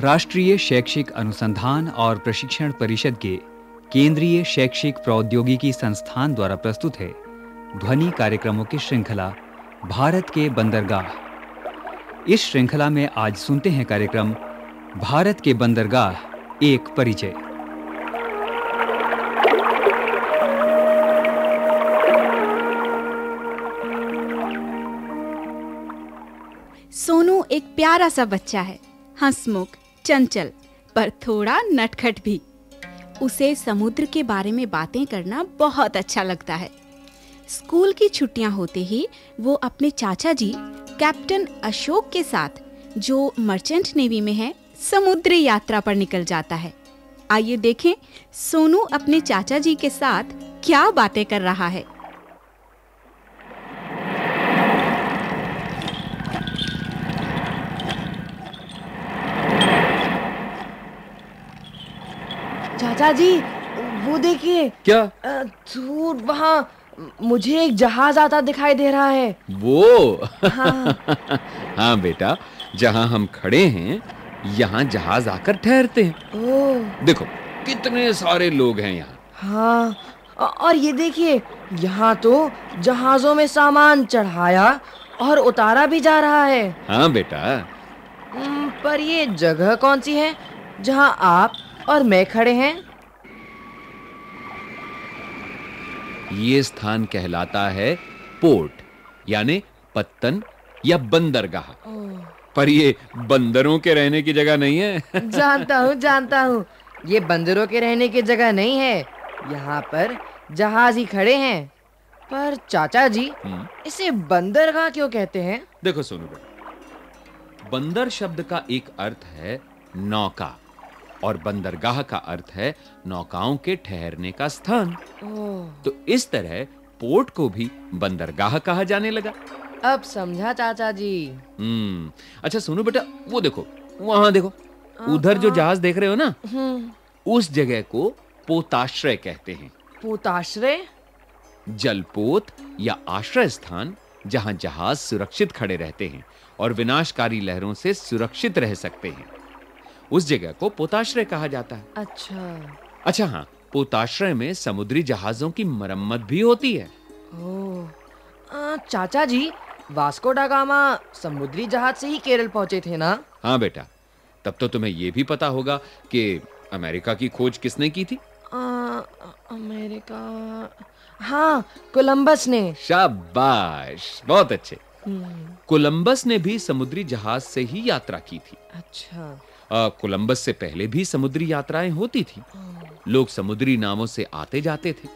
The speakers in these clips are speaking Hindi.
राष्ट्रीय शैक्षिक अनुसंधान और प्रशिक्षण परिषद के केंद्रीय शैक्षिक प्रौद्योगिकी संस्थान द्वारा प्रस्तुत है ध्वनि कार्यक्रमों की श्रृंखला भारत के बंदरगाह। इस श्रृंखला में आज सुनते हैं कार्यक्रम भारत के बंदरगाह, एक परिचय। सोनू एक प्यारा सा बच्चा है, हंसमुख। चंचल, पर थोड़ा नटखट भी। उसे समुद्र के बारे में बातें करना बहुत अच्छा लगता है। स्कूल की छुट्टियाँ होते ही वो अपने चाचा जी, कैप्टन अशोक के साथ, जो मर्चेंट नेवी में है, समुद्री यात्रा पर निकल जाता है। आइए देखें, सोनू अपने चाचा जी के साथ क्या बातें कर रहा है। चाचा जी वो देखिए। क्या? दूर वहाँ मुझे एक जहाज़ आता दिखाई दे रहा है। वो? हाँ। हाँ बेटा जहाँ हम खड़े हैं यहाँ जहाज़ आकर ठहरते हैं। ओ देखो कितने सारे लोग हैं यहाँ। हाँ और ये देखिए यहाँ तो जहाजों में सामान चढ़ाया और उतारा भी जा रहा है। हाँ बेटा। पर ये जगह कौन सी है जहाँ आप और मैं खड़े हैं। ये स्थान कहलाता है पोर्ट यानी पत्तन या बंदरगाह। पर ये बंदरों के रहने की जगह नहीं है। जानता हूँ जानता हूँ। ये बंदरों के रहने की जगह नहीं है। यहाँ पर जहाज़ ही खड़े हैं। पर चाचा जी हम्म, इसे बंदरगाह क्यों कहते हैं? देखो सोनू बेटा बंदर शब्द का एक अर्थ है नौका। और बंदरगाह का अर्थ है नौकाओं के ठहरने का स्थान। तो इस तरह पोर्ट को भी बंदरगाह कहा जाने लगा। अब समझा चाचा जी। हम्म अच्छा सुनो बेटा वो देखो वहाँ देखो उधर जो जहाज़ देख रहे हो ना हम्म। उस जगह को पोताश्रय कहते हैं। पोताश्रय? जलपोत या आश्रय स्थान जहाँ जहाज़ सुरक्षित खड़े रहते हैं और विनाशकारी लहरों से सुरक्षित रह सकते हैं। उस जगह को पोताश्रय कहा जाता है। अच्छा। अच्छा हाँ पोताश्रय में समुद्री जहाजों की मरम्मत भी होती है। ओह आ, चाचा जी वास्को डा गामा समुद्री जहाज़ से ही केरल पहुँचे थे ना? हाँ बेटा तब तो तुम्हें यह भी पता होगा कि अमेरिका की खोज किसने की थी। आ, अमेरिका हाँ कोलंबस ने। शाबाश बहुत अच्छे। हम्म, कोलंबस ने भी समुद्री जहाज़ से ही यात्रा की थी। अच्छा। कोलंबस से पहले भी समुद्री यात्राएँ होती थी। लोग समुद्री नावों से आते जाते थे।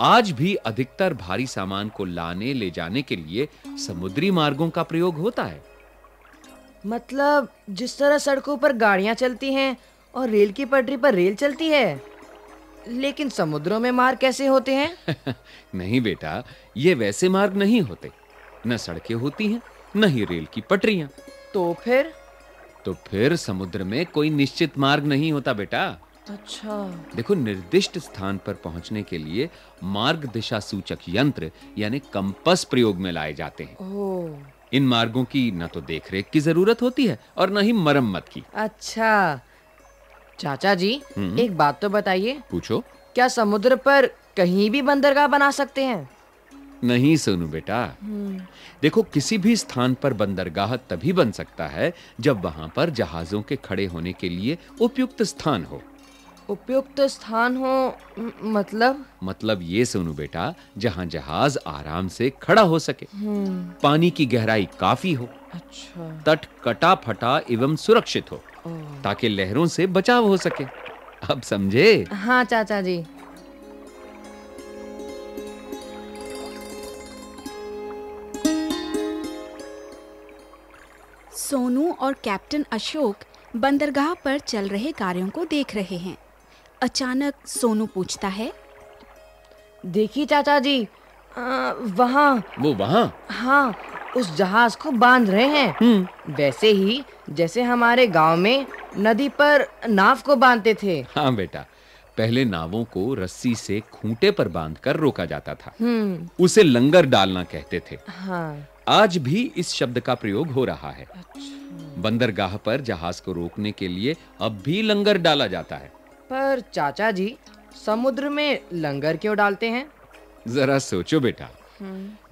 आज भी अधिकतर भारी सामान को लाने ले जाने के लिए समुद्री मार्गों का प्रयोग होता है। मतलब जिस तरह सड़कों पर गाड़ियाँ चलती हैं और रेल की पटरी पर रेल चलती है लेकिन समुद्रों में मार्ग कैसे होते हैं? नहीं बेटा ये वैसे मार्ग नहीं होते। न सड़कें होती हैं न ही रेल की पटरियाँ। तो फिर? तो फिर समुद्र में कोई निश्चित मार्ग नहीं होता बेटा। अच्छा। देखो निर्दिष्ट स्थान पर पहुँचने के लिए मार्ग दिशा सूचक यंत्र यानी कंपस प्रयोग में लाए जाते हैं। ओह। इन मार्गों की न तो देखरेख की ज़रूरत होती है और न ही मरम्मत की। अच्छा। चाचा जी हम्म। एक बात तो बताइए। पूछो। क्या समुद्र पर कहीं भी बंदरगाह बना सकते हैं? नहीं सोनू बेटा। देखो किसी भी स्थान पर बंदरगाह तभी बन सकता है जब वहाँ पर जहाजों के खड़े होने के लिए उपयुक्त स्थान हो। उपयुक्त स्थान हो मतलब? मतलब ये सोनू बेटा जहाँ जहाज़ आराम से खड़ा हो सके। पानी की गहराई काफ़ी हो। अच्छा। तट कटा फटा एवं सुरक्षित हो ताकि लहरों से बचाव हो सके। अब समझे? हाँ चाचा जी। सोनू और कैप्टन अशोक बंदरगाह पर चल रहे कार्यों को देख रहे हैं। अचानक सोनू पूछता है देखिए चाचा जी आ, वहाँ। वो वहाँ? हाँ उस जहाज़ को बाँध रहे हैं। हम्म। वैसे ही जैसे हमारे गाँव में नदी पर नाव को बांधते थे। हाँ बेटा पहले नावों को रस्सी से खूंटे पर बांधकर रोका जाता था। हम्म। उसे लंगर डालना कहते थे। हाँ। आज भी इस शब्द का प्रयोग हो रहा है। बंदरगाह पर जहाज़ को रोकने के लिए अब भी लंगर डाला जाता है। पर चाचा जी समुद्र में लंगर क्यों डालते हैं? जरा सोचो बेटा।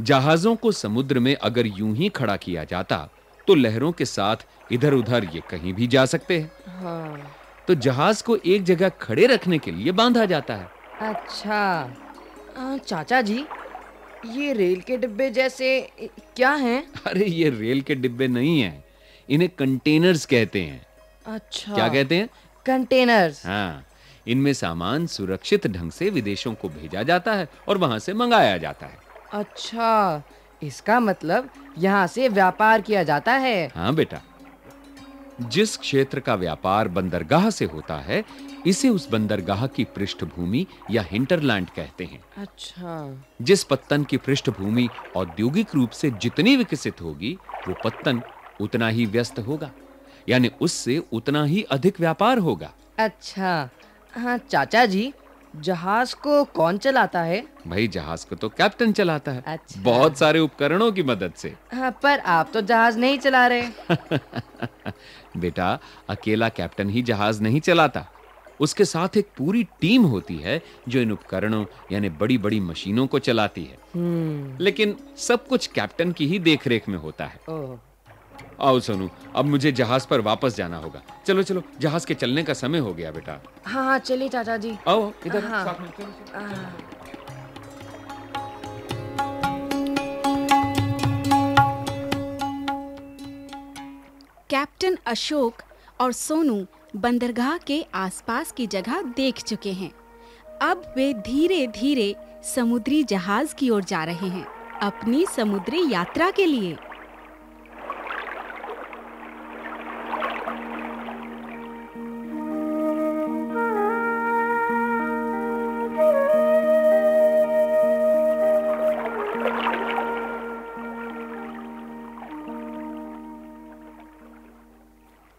जहाजों को समुद्र में अगर यूँ ही खड़ा किया जाता तो लहरों के साथ इधर-उधर ये कहीं भी जा सकते हैं। हाँ। तो जहाज़ को एक जगह खड़े रखने के लिए बांधा जाता है। अच्छा। चाचा जी ये रेल के डिब्बे जैसे क्या हैं? अरे ये रेल के डिब्बे नहीं हैं। इन्हें कंटेनर्स कहते हैं। अच्छा। क्या कहते हैं? कंटेनर्स। हाँ। इनमें सामान सुरक्षित ढंग से विदेशों को भेजा जाता है और वहाँ से मंगाया जाता है। अच्छा। इसका मतलब यहाँ से व्यापार किया जाता है। हाँ बेटा। जिस क्षेत्र का व्यापार बंदरगाह से होता है इसे उस बंदरगाह की पृष्ठभूमि या हिंटरलैंड कहते हैं। अच्छा। जिस पत्तन की पृष्ठभूमि औद्योगिक रूप से जितनी विकसित होगी वो पत्तन उतना ही व्यस्त होगा। यानी उससे उतना ही अधिक व्यापार होगा। अच्छा। हाँ चाचा जी जहाज़ को कौन चलाता है? भाई जहाज़ को तो कैप्टन चलाता है। अच्छा। बहुत सारे उपकरणों की मदद से। हाँ, पर आप तो जहाज़ नहीं चला रहे। बेटा अकेला कैप्टन ही जहाज़ नहीं चलाता। उसके साथ एक पूरी टीम होती है जो इन उपकरणों यानी बड़ी-बड़ी मशीनों को चलाती है। हम्म। लेकिन सब कुछ कैप्टन की ही देखरेख में होता है। आओ सोनू अब मुझे जहाज़ पर वापस जाना होगा। चलो चलो जहाज़ के चलने का समय हो गया बेटा। हाँ हाँ चलिए चाचा जी आओ इधर हाँ। साथ में चलो, चलो। आ, कैप्टन अशोक और सोनू बंदरगाह के आसपास की जगह देख चुके हैं। अब वे धीरे-धीरे समुद्री जहाज़ की ओर जा रहे हैं, अपनी समुद्री यात्रा के लिए।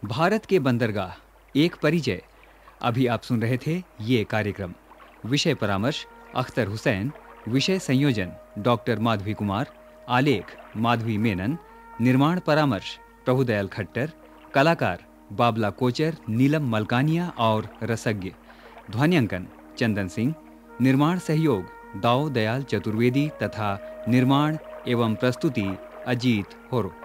भारत के बंदरगाह। एक परिचय। अभी आप सुन रहे थे ये कार्यक्रम। विषय परामर्श, अख्तर हुसैन। विषय संयोजन, डॉक्टर माधवी कुमार। आलेख, माधवी मेनन। निर्माण परामर्श, प्रभुदयाल खट्टर। कलाकार, बाबला कोचर, नीलम मलकानिया और रसज्ञ। ध्वनियांकन, चंदन सिंह। निर्माण सहयोग दाऊ दयाल चतुर्वेदी तथा निर्माण एवं प्रस्तुति अजीत होरो।